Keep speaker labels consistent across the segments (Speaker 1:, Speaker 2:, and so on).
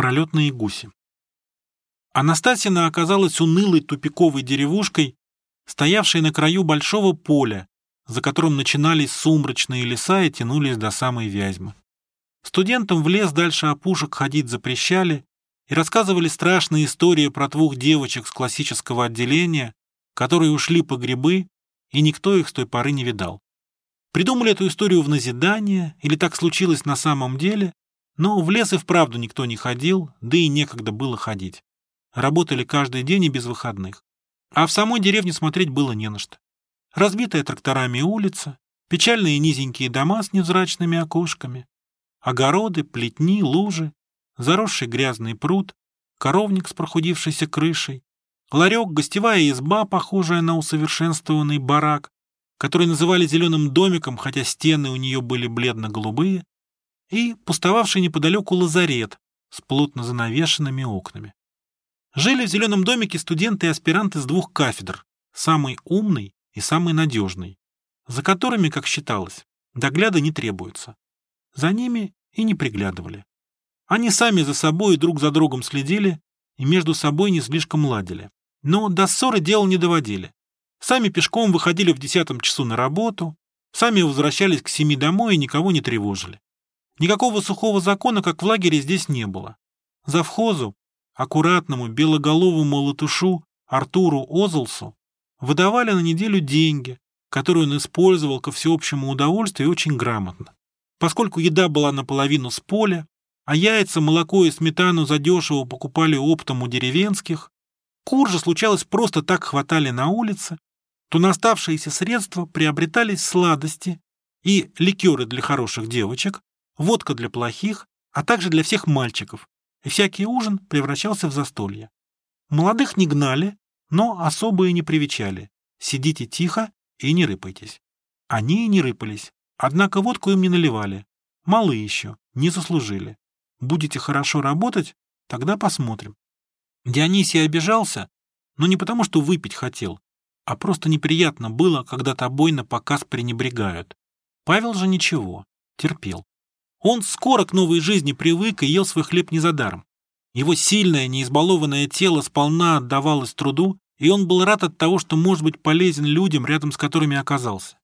Speaker 1: Пролетные гуси. Анастасина оказалась унылой тупиковой деревушкой, стоявшей на краю большого поля, за которым начинались сумрачные леса и тянулись до самой Вязьмы. Студентам в лес дальше опушек ходить запрещали и рассказывали страшные истории про двух девочек с классического отделения, которые ушли по грибы, и никто их с той поры не видал. Придумали эту историю в назидание, или так случилось на самом деле, но в лес и вправду никто не ходил, да и некогда было ходить. Работали каждый день и без выходных. А в самой деревне смотреть было не на что. Разбитая тракторами улица, печальные низенькие дома с невзрачными окошками, огороды, плетни, лужи, заросший грязный пруд, коровник с прохудившейся крышей, ларек, гостевая изба, похожая на усовершенствованный барак, который называли зеленым домиком, хотя стены у нее были бледно-голубые, и пустовавший неподалеку лазарет с плотно занавешенными окнами. Жили в зеленом домике студенты и аспиранты с двух кафедр, самый умный и самый надежный, за которыми, как считалось, догляда не требуется. За ними и не приглядывали. Они сами за собой и друг за другом следили и между собой не слишком ладили. Но до ссоры дела не доводили. Сами пешком выходили в десятом часу на работу, сами возвращались к семи домой и никого не тревожили. Никакого сухого закона, как в лагере, здесь не было. Завхозу, аккуратному белоголовому латышу Артуру Озлсу выдавали на неделю деньги, которые он использовал ко всеобщему удовольствию очень грамотно. Поскольку еда была наполовину с поля, а яйца, молоко и сметану задешево покупали оптом у деревенских, кур же случалось просто так хватали на улице, то на оставшиеся средства приобретались сладости и ликеры для хороших девочек, водка для плохих, а также для всех мальчиков, и всякий ужин превращался в застолье. Молодых не гнали, но особо и не привечали. Сидите тихо и не рыпайтесь. Они и не рыпались, Однако водку им не наливали. Малы еще, не заслужили. Будете хорошо работать, тогда посмотрим. Дионисий обижался, но не потому, что выпить хотел, а просто неприятно было, когда тобой на показ пренебрегают. Павел же ничего, терпел. Он скоро к новой жизни привык и ел свой хлеб не за даром. Его сильное, неизбалованное тело сполна отдавалось труду, и он был рад от того, что может быть полезен людям, рядом с которыми оказался.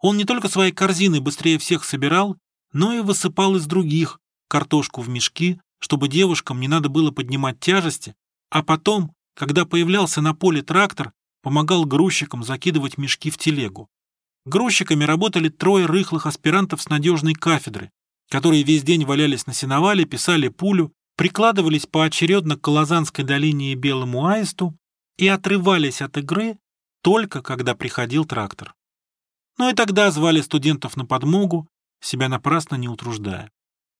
Speaker 1: Он не только свои корзины быстрее всех собирал, но и высыпал из других картошку в мешки, чтобы девушкам не надо было поднимать тяжести, а потом, когда появлялся на поле трактор, помогал грузчикам закидывать мешки в телегу. Грузчиками работали трое рыхлых аспирантов с надежной кафедры, которые весь день валялись на сеновале, писали пулю, прикладывались поочередно к Лозанской долине и Белому Аисту и отрывались от игры только когда приходил трактор. Но и тогда звали студентов на подмогу, себя напрасно не утруждая.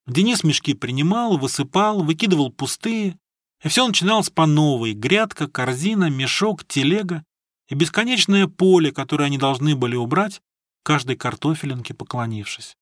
Speaker 1: Денис мешки принимал, высыпал, выкидывал пустые, и все начиналось по новой — грядка, корзина, мешок, телега и бесконечное поле, которое они должны были убрать, каждой картофелинке поклонившись.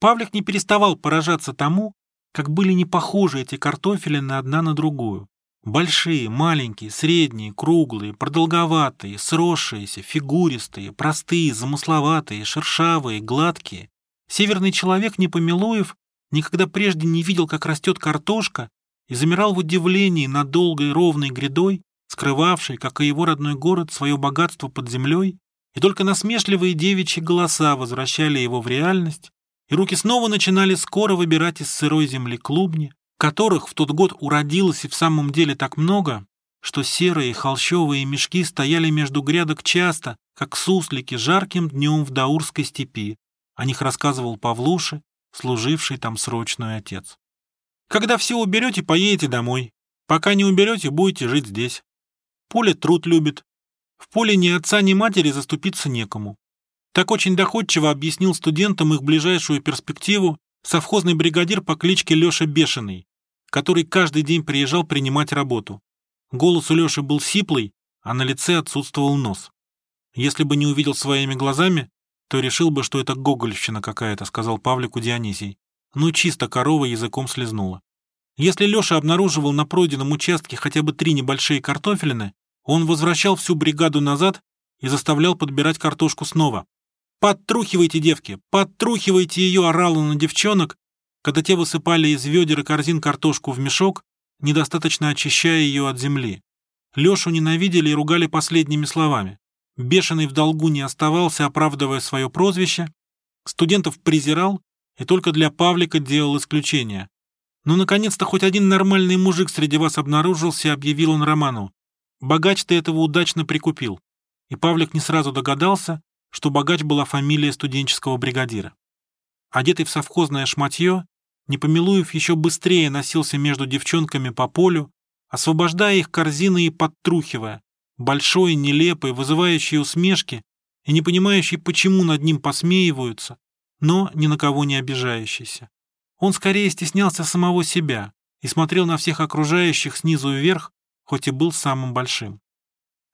Speaker 1: Павлик не переставал поражаться тому, как были не похожи эти картофелины одна на другую. Большие, маленькие, средние, круглые, продолговатые, сросшиеся, фигуристые, простые, замысловатые, шершавые, гладкие. Северный человек Непомилуев никогда прежде не видел, как растет картошка, и замирал в удивлении над долгой ровной грядой, скрывавшей, как и его родной город, свое богатство под землей, и только насмешливые девичьи голоса возвращали его в реальность, и руки снова начинали скоро выбирать из сырой земли клубни, которых в тот год уродилось и в самом деле так много, что серые холщовые мешки стояли между грядок часто, как суслики, жарким днем в Даурской степи. О них рассказывал Павлуша, служивший там срочный отец. Когда все уберете, поедете домой. Пока не уберете, будете жить здесь. Поле труд любит. В поле ни отца, ни матери заступиться некому. Так очень доходчиво объяснил студентам их ближайшую перспективу совхозный бригадир по кличке Леша Бешеный, который каждый день приезжал принимать работу. Голос у Леши был сиплый, а на лице отсутствовал нос. Если бы не увидел своими глазами, то решил бы, что это гогольщина какая-то, сказал Павлику Дионисий. Ну, чисто корова языком слезнула. Если Леша обнаруживал на пройденном участке хотя бы три небольшие картофелины, он возвращал всю бригаду назад и заставлял подбирать картошку снова. «Подтрухивайте, девки, подтрухивайте ее!» орал он на девчонок, когда те высыпали из ведер и корзин картошку в мешок, недостаточно очищая ее от земли. Лешу ненавидели и ругали последними словами. Бешеный в долгу не оставался, оправдывая свое прозвище, студентов презирал и только для Павлика делал исключение. «Ну, наконец-то хоть один нормальный мужик среди вас обнаружился», — объявил он Роману. «Богач ты этого удачно прикупил». И Павлик не сразу догадался, что Богач была фамилия студенческого бригадира. Одетый в совхозное шматье, Непомилуев еще быстрее носился между девчонками по полю, освобождая их корзины и подтрухивая, большой, нелепый, вызывающий усмешки и не понимающий, почему над ним посмеиваются, но ни на кого не обижающийся. Он скорее стеснялся самого себя и смотрел на всех окружающих снизу вверх, хоть и был самым большим.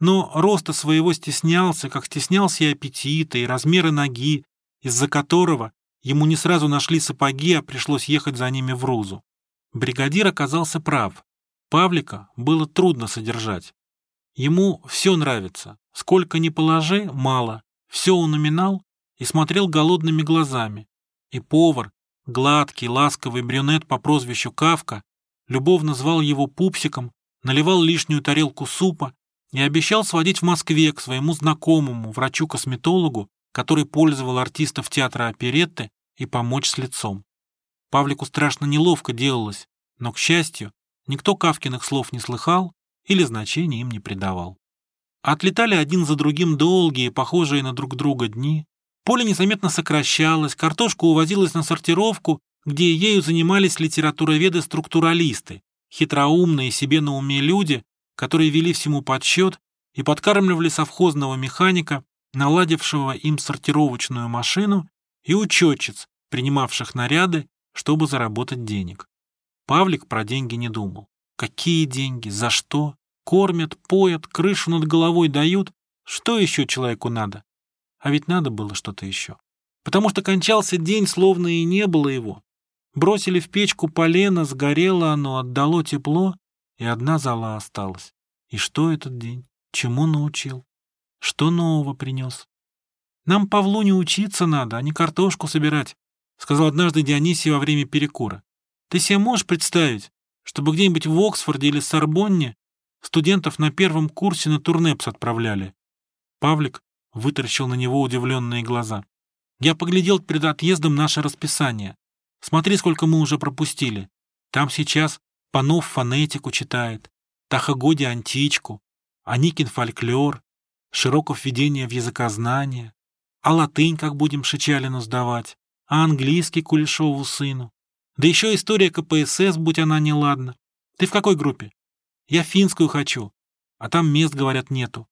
Speaker 1: Но роста своего стеснялся, как стеснялся и аппетита, и размеры ноги, из-за которого Ему не сразу нашли сапоги, а пришлось ехать за ними в Рузу. Бригадир оказался прав. Павлика было трудно содержать. Ему все нравится. Сколько ни положи, мало. Все он уминал и смотрел голодными глазами. И повар, гладкий, ласковый брюнет по прозвищу Кавка, любовно звал его пупсиком, наливал лишнюю тарелку супа и обещал сводить в Москве к своему знакомому, врачу-косметологу, который пользовал артистов театра оперетты и помочь с лицом. Павлику страшно неловко делалось, но, к счастью, никто Кавкиных слов не слыхал или значения им не придавал. Отлетали один за другим долгие, похожие на друг друга дни. Поле незаметно сокращалось, картошка увозилась на сортировку, где ею занимались литературоведы-структуралисты, хитроумные себе на уме люди, которые вели всему подсчет и подкармливали совхозного механика, наладившего им сортировочную машину и учетчиц, принимавших наряды, чтобы заработать денег. Павлик про деньги не думал. Какие деньги? За что? Кормят, поят, крышу над головой дают. Что еще человеку надо? А ведь надо было что-то еще. Потому что кончался день, словно и не было его. Бросили в печку полено, сгорело оно, отдало тепло, и одна зала осталась. И что этот день? Чему научил? Что нового принес? Нам Павлу не учиться надо, а не картошку собирать, сказал однажды Дионисий во время перекура. Ты себе можешь представить, чтобы где-нибудь в Оксфорде или Сорбонне студентов на первом курсе на турнепс отправляли? Павлик вытаращил на него удивленные глаза. Я поглядел перед отъездом наше расписание. Смотри, сколько мы уже пропустили. Там сейчас Панов фонетику читает, Тахагоди античку, Аникин фольклор, Широков введение в языкознание, а латынь как будем Шичалину сдавать? А английский Кулешову сыну? Да еще история КПСС, будь она неладна. Ты в какой группе? Я финскую хочу. А там мест, говорят, нету.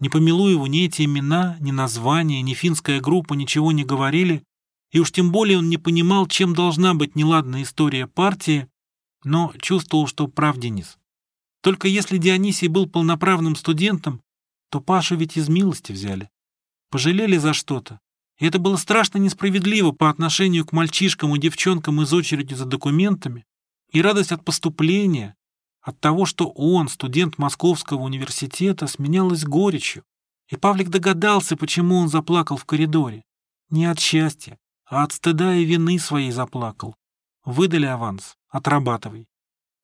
Speaker 1: Не помилую его ни эти имена, ни названия, ни финская группа ничего не говорили, и уж тем более он не понимал, чем должна быть неладная история партии, но чувствовал, что прав Денис. Только если Дионисий был полноправным студентом, то Пашу ведь из милости взяли пожалели за что-то. И это было страшно несправедливо по отношению к мальчишкам и девчонкам из очереди за документами. И радость от поступления, от того, что он, студент Московского университета, сменялась горечью. И Павлик догадался, почему он заплакал в коридоре. Не от счастья, а от стыда и вины своей заплакал. Выдали аванс, отрабатывай.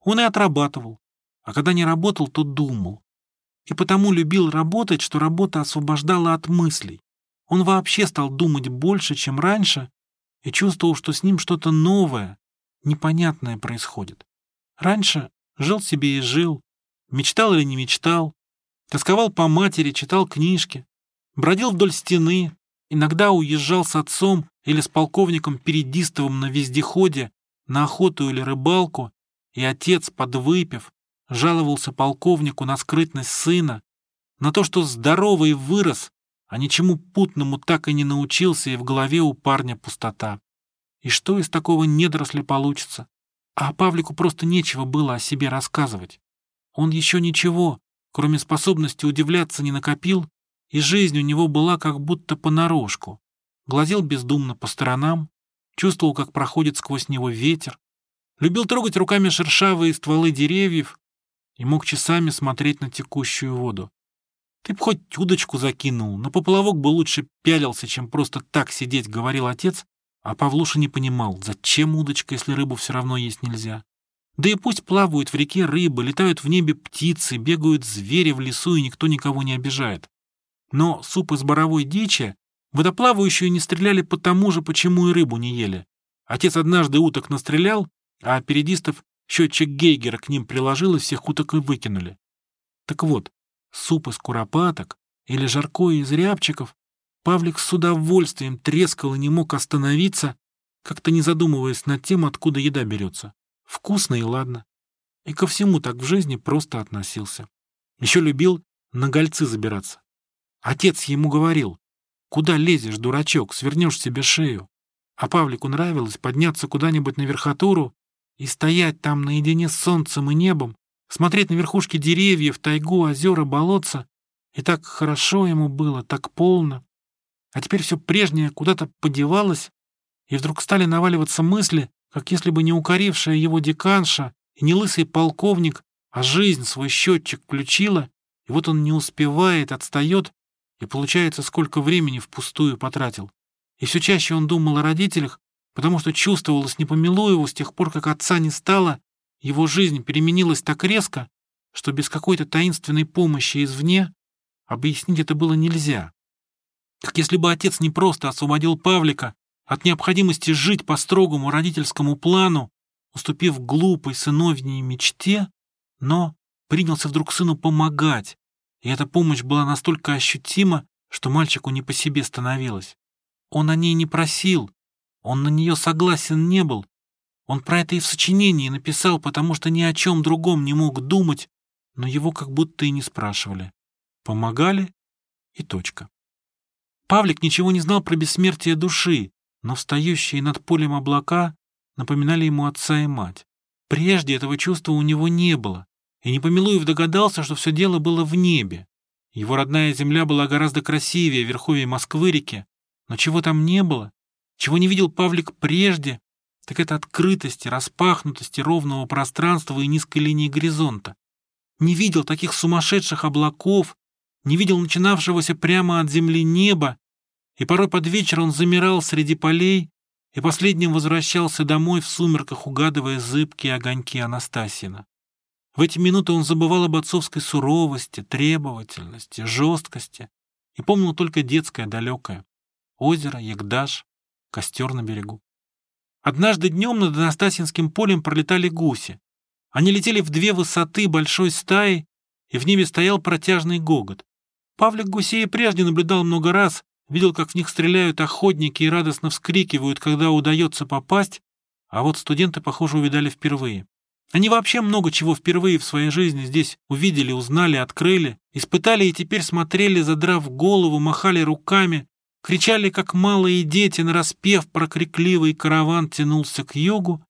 Speaker 1: Он и отрабатывал, а когда не работал, то думал и потому любил работать, что работа освобождала от мыслей. Он вообще стал думать больше, чем раньше, и чувствовал, что с ним что-то новое, непонятное происходит. Раньше жил себе и жил, мечтал или не мечтал, тосковал по матери, читал книжки, бродил вдоль стены, иногда уезжал с отцом или с полковником Передистовым на вездеходе на охоту или рыбалку, и отец, подвыпив, жаловался полковнику на скрытность сына, на то, что здоровый вырос, а ничему путному так и не научился, и в голове у парня пустота. И что из такого недоросля получится? А Павлику просто нечего было о себе рассказывать. Он еще ничего, кроме способности удивляться, не накопил, и жизнь у него была как будто понарошку. Глазел бездумно по сторонам, чувствовал, как проходит сквозь него ветер, любил трогать руками шершавые стволы деревьев, и мог часами смотреть на текущую воду. Ты б хоть удочку закинул, на поплавок бы лучше пялился, чем просто так сидеть, говорил отец, А Павлуша не понимал, зачем удочка, если рыбу все равно есть нельзя. Да и пусть плавают в реке рыбы, летают в небе птицы, бегают звери в лесу, и никто никого не обижает. Но суп из боровой дичи водоплавающие не стреляли потому же, почему и рыбу не ели. Отец однажды уток настрелял, а передистов счетчик Гейгера к ним приложил и всех уток и выкинули. Так вот, суп из куропаток или жаркое из рябчиков Павлик с удовольствием трескал и не мог остановиться, как-то не задумываясь над тем, откуда еда берется. Вкусно и ладно. И ко всему так в жизни просто относился. Еще любил на гольцы забираться. Отец ему говорил, куда лезешь, дурачок, свернешь себе шею. А Павлику нравилось подняться куда-нибудь на верхотуру и стоять там наедине с солнцем и небом, смотреть на верхушки деревьев, тайгу, озера, болотца. И так хорошо ему было, так полно. А теперь все прежнее куда-то подевалось, и вдруг стали наваливаться мысли, как если бы не укорившая его деканша и не лысый полковник, а жизнь свой счетчик включила, и вот он не успевает, отстает, и получается, сколько времени впустую потратил. И все чаще он думал о родителях, потому что чувствовалось его с тех пор, как отца не стало, его жизнь переменилась так резко, что без какой-то таинственной помощи извне объяснить это было нельзя. Как если бы отец не просто освободил Павлика, от необходимости жить по строгому родительскому плану, уступив глупой сыновней мечте, но принялся вдруг сыну помогать, и эта помощь была настолько ощутима, что мальчику не по себе становилось. Он о ней не просил, он на нее согласен не был. Он про это и в сочинении написал, потому что ни о чем другом не мог думать, но его как будто и не спрашивали. Помогали и точка. Павлик ничего не знал про бессмертие души, но встающие над полем облака напоминали ему отца и мать. Прежде этого чувства у него не было, и Непомилуев догадался, что все дело было в небе. Его родная земля была гораздо красивее верховья Москвы-реки, но чего там не было, чего не видел Павлик прежде, так это открытости, распахнутости ровного пространства и низкой линии горизонта. Не видел таких сумасшедших облаков, не видел начинавшегося прямо от земли неба, и порой под вечер он замирал среди полей и последним возвращался домой в сумерках, угадывая зыбкие огоньки Анастасина. В эти минуты он забывал об отцовской суровости, требовательности, жесткости и помнил только детское далекое — озеро, ягдаш, костер на берегу. Однажды днем над Анастасинским полем пролетали гуси. Они летели в две высоты большой стаи, и в небе стоял протяжный гогот. Павлик гусей прежде наблюдал много раз, видел, как в них стреляют охотники и радостно вскрикивают, когда удается попасть, а вот студенты, похоже, увидали впервые. Они вообще много чего впервые в своей жизни здесь увидели, узнали, открыли, испытали и теперь смотрели, задрав голову, махали руками, кричали, как малые дети, нараспев про крикливый караван тянулся к югу,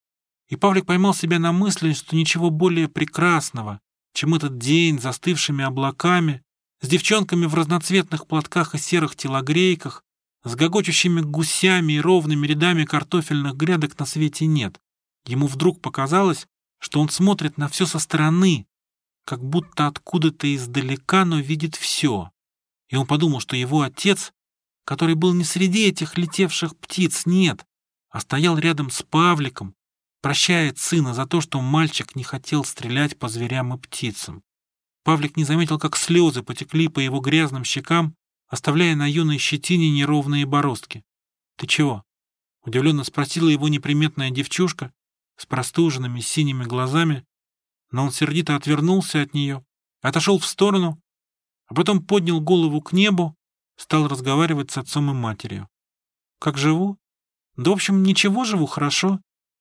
Speaker 1: и Павлик поймал себя на мысли, что ничего более прекрасного, чем этот день застывшими облаками, с девчонками в разноцветных платках и серых телогрейках, с гогочущими гусями и ровными рядами картофельных грядок на свете нет. Ему вдруг показалось, что он смотрит на все со стороны, как будто откуда-то издалека, но видит все. И он подумал, что его отец, который был не среди этих летевших птиц, нет, а стоял рядом с Павликом, прощает сына за то, что мальчик не хотел стрелять по зверям и птицам. Павлик не заметил, как слезы потекли по его грязным щекам, оставляя на юной щетине неровные бороздки. «Ты чего?» — удивленно спросила его неприметная девчушка с простуженными синими глазами, но он сердито отвернулся от нее, отошел в сторону, а потом поднял голову к небу, стал разговаривать с отцом и матерью. «Как живу? Да, в общем, ничего, живу хорошо.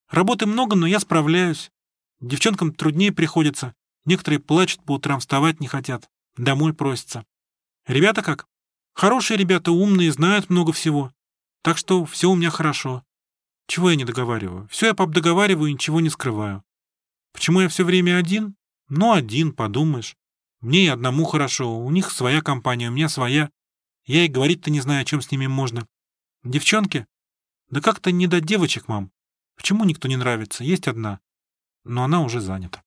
Speaker 1: Работы много, но я справляюсь. Девчонкам труднее приходится, Некоторые плачут по утрам, вставать не хотят. Домой просятся. Ребята как? Хорошие ребята, умные, знают много всего. Так что все у меня хорошо. Чего я не договариваю? Все я пап договариваю и ничего не скрываю. Почему я все время один? Ну, один, подумаешь. Мне и одному хорошо. У них своя компания, у меня своя. Я и говорить-то не знаю, о чем с ними можно. Девчонки? Да как-то не до девочек, мам. Почему никто не нравится? Есть одна. Но она уже занята.